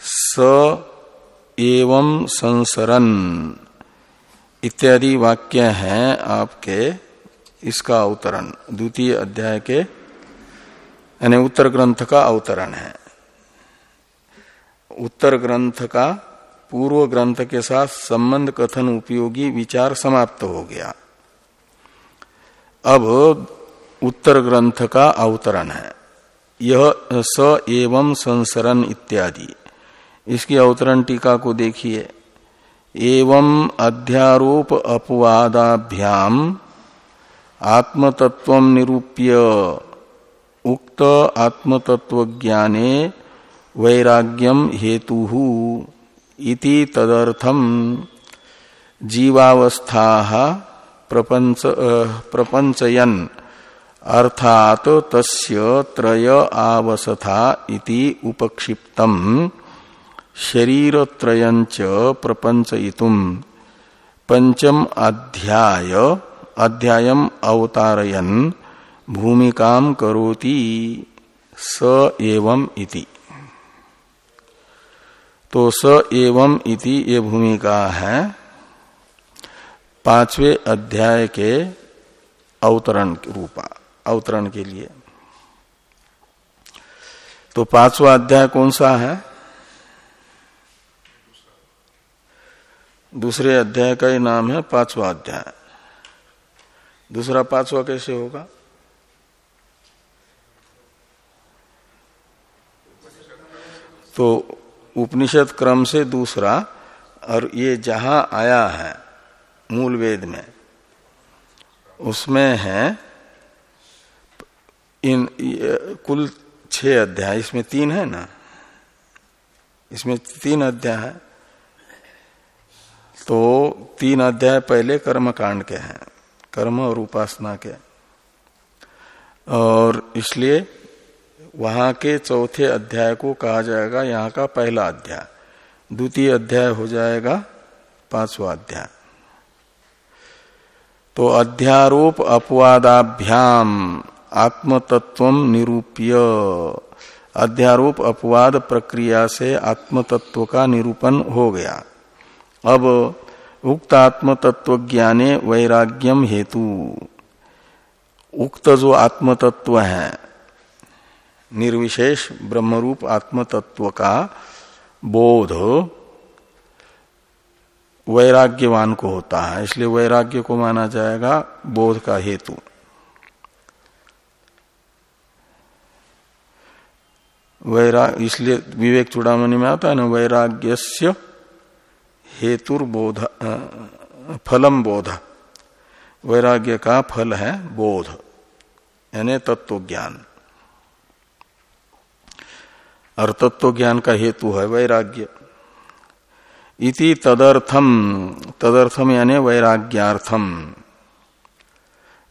स एवं संसरन इत्यादि वाक्य हैं आपके इसका अवतरण, द्वितीय अध्याय के, यानी उत्तर ग्रंथ का अवतरण है। उत्तर ग्रंथ का पूर्व ग्रंथ के साथ संबंध कथन उपयोगी विचार समाप्त हो गया। अब उत्तर ग्रंथ का अवतरण है। यह स एवं संसरण इत्यादि। इसकी अवतरण टीका को देखिए। एवं अध्यारोप अपवादाभ्याम आत्मतत्व निरूप्य उक्त आत्मतत्व ज्ञाने वैराग्यम हेतु इति तदर्थम जीवावस्था प्रपंच प्रपंचयन अर्थात तस्य त्रय आवसथा इति उपक्षिप्तम। शरीर त्रयंच प्रपंचयितुम पंचम अध्याय, अध्यायम अवतारयन। भूमिका करोति स एवं इति। तो स एवं इति ये भूमिका है। पांचवे अध्याय के अवतरण रूपा। अवतरण के लिए। तो पांचवा अध्याय कौन सा है? दूसरे अध्याय का ही नाम है पांचवा अध्याय। दूसरा पांचवा कैसे होगा? तो उपनिषद क्रम से दूसरा, और ये जहाँ आया है मूल वेद में, उसमें है इन कुल छह अध्याय, इसमें तीन है ना? इसमें तीन अध्याय है। तो तीन अध्याय पहले कर्म कांड के हैं, कर्म और उपासना के। और इसलिए वहाँ के चौथे अध्याय को कहा जाएगा, यहाँ का पहला अध्याय। द्वितीय अध्याय हो जाएगा, पांचवा अध्याय। तो अध्यारोप अपवादाभ्याम। आत्मतत्व निरूप्य। अध्यारोप अपवाद प्रक्रिया से आत्मतत्व का निरूपण हो गया। अब उक्त आत्मतत्व ज्ञाने वैराग्यम हेतु। उक्त जो आत्मतत्व है, निर्विशेष ब्रह्मरूप आत्मतत्व का बोध वैराग्यवान को होता है, इसलिए वैराग्य को माना जाएगा बोध का हेतु। वैराग इसलिए विवेक चूड़ामणि में आता है ना वैराग्य हेतुर्बोध फलम बोध। वैराग्य का फल है बोध, यानी तत्व ज्ञान और तत्व ज्ञान का हेतु है वैराग्य। इति तदर्थम तदर्थम यानी वैराग्यार्थम।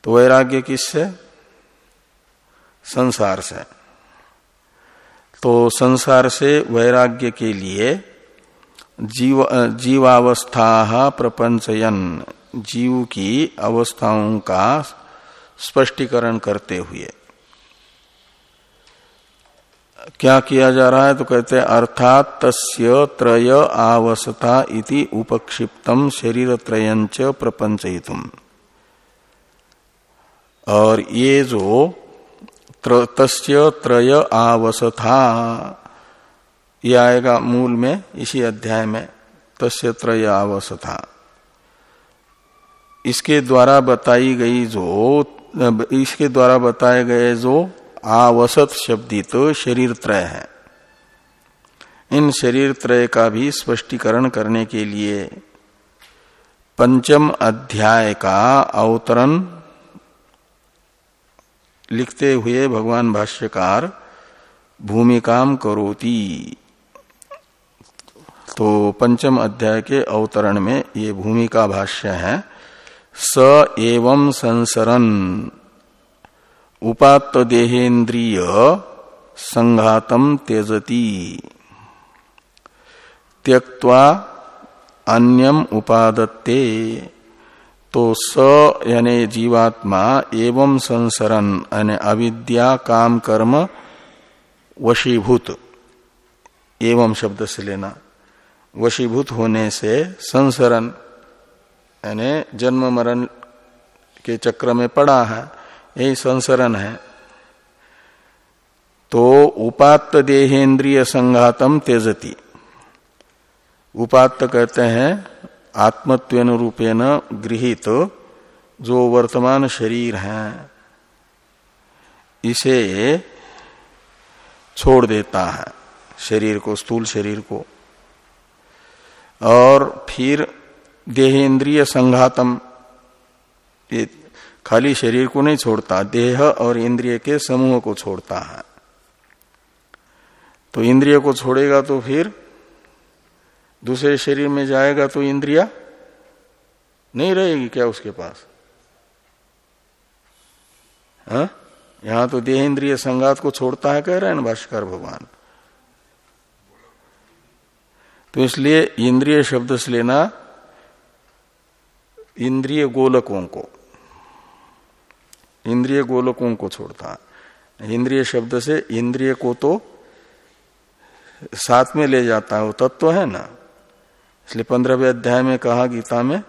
तो वैराग्य किससे? संसार से। तो संसार से वैराग्य के लिए जीव जीवावस्था प्रपंचयन, जीव की अवस्थाओं का स्पष्टीकरण करते हुए। क्या किया जा रहा है? तो कहते हैं, अर्थात तस्य त्रय आवसता इति उपक्षिप्तम शरीर त्रयंच प्रपंचयितुम। और ये जो तस्य त्रय आवसथा। ये आएगा मूल में, इसी अध्याय में, तस्य त्रय आवसथा। इसके द्वारा बताई गई जो इसके द्वारा बताए गए जो आवसत शब्दित तो शरीर त्रय है। इन शरीर त्रय का भी स्पष्टीकरण करने के लिए पंचम अध्याय का अवतरण लिखते हुए भगवान भाष्यकार भूमिकाम करोती। तो पंचम अध्याय के अवतरण में ये भूमिका भाष्य है, स एवं संसरन। उपात्त देहेन्द्रिय संघातम त्यजती। त्यक्वा अन्यम उपादत्ते। तो स यानी जीवात्मा एवं संसरन यानी अविद्या काम कर्म वशीभूत, एवं शब्द से लेना। वशीभूत होने से संसरण यानी जन्म मरण के चक्र में पड़ा है, यही संसरण है। तो उपात्त देहेन्द्रिय संघातम तेजती उपात्त कहते हैं आत्मत्वेन रूपेण गृहित, जो वर्तमान शरीर है, इसे छोड़ देता है, शरीर को, स्थूल शरीर को। और फिर देहेन्द्रिय संघातम खाली शरीर को नहीं छोड़ता, देह और इंद्रिय के समूह को छोड़ता है। तो इंद्रिय को छोड़ेगा तो फिर दूसरे शरीर में जाएगा तो इंद्रिया नहीं रहेगी क्या उसके पास? हा? यहाँ तो देह इंद्रिय संगात को छोड़ता है, कह रहे हैं भाष्कर भगवान। तो इसलिए इंद्रिय शब्द से लेना इंद्रिय गोलकों को, इंद्रिय गोलकों को छोड़ता है। इंद्रिय शब्द से इंद्रिय को तो साथ में ले जाता है, वो तत्व तो है ना। इसलिए पंद्रहवें अध्याय में कहा गीता में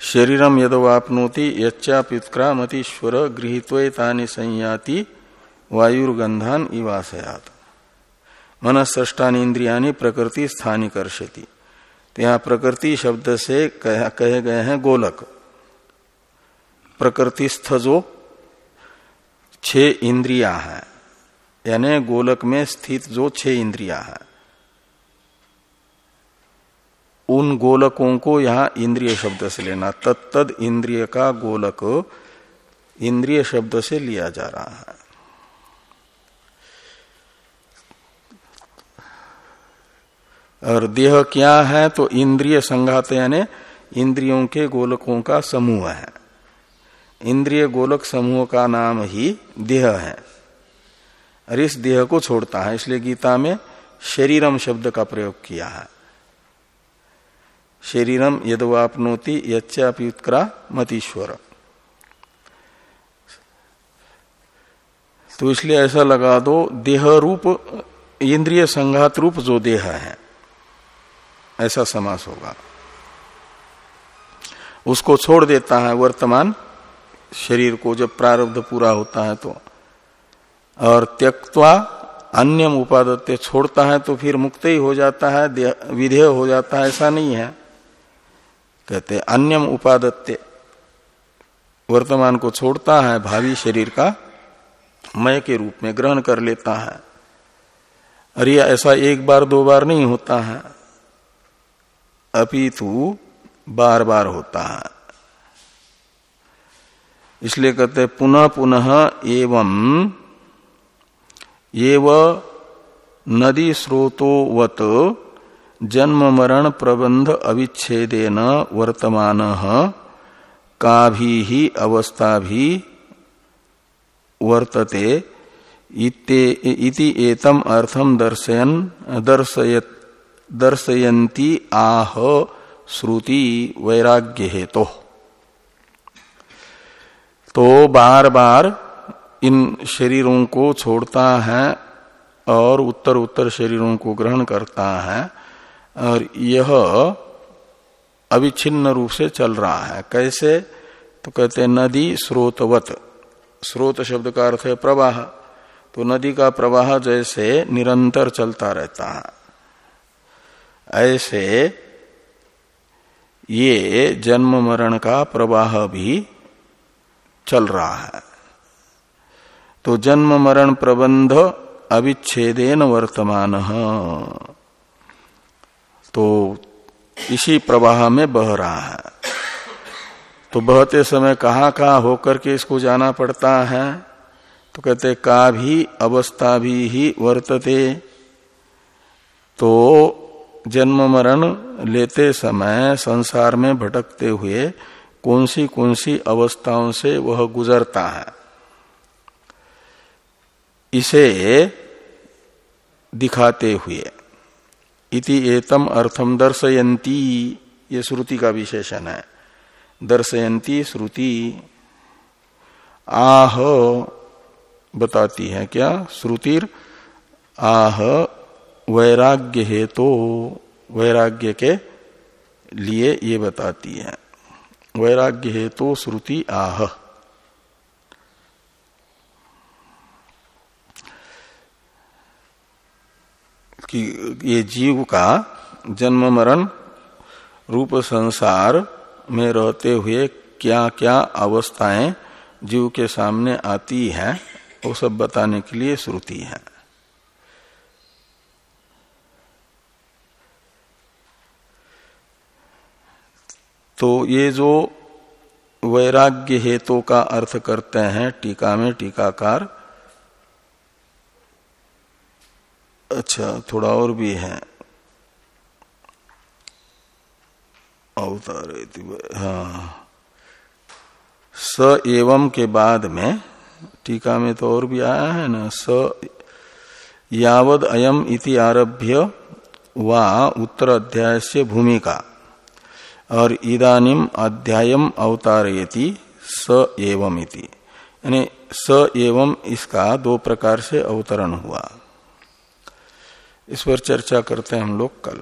शरीरम यदवापनोति यच्चापित्क्रामतीश्वर गृहित्वतानि संयाति वायुर्गंधान इवासयात। मन सष्टान इंद्रिया प्रकृति स्थानी कर्षति। तो यहाँ प्रकृति शब्द से कहे गए हैं गोलक। प्रकृतिस्थ जो छह इंद्रिया है। यानी गोलक में स्थित जो छह इंद्रिया है। उन गोलकों को यहाँ इंद्रिय शब्द से लेना तत्तद इंद्रिय का गोलक इंद्रिय शब्द से लिया जा रहा है। और देह क्या है तो इंद्रिय संघात यानी इंद्रियों के गोलकों का समूह है। इंद्रिय गोलक समूह का नाम ही देह है। और इस देह को छोड़ता है, इसलिए गीता में शरीरम शब्द का प्रयोग किया है। शरीरम यदवापनोति यच्चापि उत्क्रा मतीश्वर। तो इसलिए ऐसा लगा दो देह रूप इंद्रिय संघात रूप जो देह है, ऐसा समास होगा। उसको छोड़ देता है वर्तमान शरीर को, जब प्रारब्ध पूरा होता है तो। और त्यक्वा अन्यम उपादत्य छोड़ता है तो फिर मुक्त ही हो जाता है विधेय हो जाता है, ऐसा नहीं है। कहते अन्यम उपादत्य। वर्तमान को छोड़ता है, भावी शरीर का मय के रूप में ग्रहण कर लेता है। अरे ऐसा एक बार, दो बार नहीं होता है। अपितु बार बार होता है। इसलिए कहते पुनः पुनः एवं एव नदी स्रोतोवत जन्म मरण प्रबंध अविच्छेदेन वर्तमान का भी ही अवस्था भी वर्तते इति एतम अर्थम दर्शयन दर्शयत दर्शयंती आह श्रुति वैराग्य हेतु तो।, तो बार बार इन शरीरों को छोड़ता है और उत्तर उत्तर शरीरों को ग्रहण करता है और यह अविच्छिन्न रूप से चल रहा है। कैसे? तो कहते नदी स्रोतवत। स्रोत शब्द का अर्थ है प्रवाह। तो नदी का प्रवाह जैसे निरंतर चलता रहता है। ऐसे ये जन्म मरण का प्रवाह भी चल रहा है। तो जन्म मरण प्रबंध अविच्छेदेन वर्तमान तो इसी प्रवाह में बह रहा है। तो बहते समय कहाँ कहाँ होकर के इसको जाना पड़ता है? तो कहते का भी अवस्था भी ही वर्तते। तो जन्म मरण लेते समय संसार में भटकते हुए कौन सी कौन सी अवस्थाओं से वह गुजरता है? इसे दिखाते हुए इति एतम अर्थम दर्शयंती ये श्रुति का विशेषण है। दर्शयंती श्रुति। आह बताती है क्या? श्रुतिर आह वैराग्य है तो वैराग्य के लिए ये बताती है। वैराग्य है तो श्रुति आह। कि ये जीव का जन्म मरण रूप संसार में रहते हुए क्या क्या अवस्थाएँ जीव के सामने आती हैं, वो सब बताने के लिए श्रुति है। तो ये जो वैराग्य हेतु का अर्थ करते हैं, टीका में टीकाकार अच्छा थोड़ा और भी है। अवतार हाँ। स एवं के बाद में, टीका में तो और भी आया है ना, स यावद अयम इति आरभ्य वा उत्तर अध्याय से भूमिका। और इदानिम अध्यायम अवतारयति स एवं इति। यानी स एवं इसका दो प्रकार से अवतरण हुआ। इस पर चर्चा करते हैं हम लोग कल।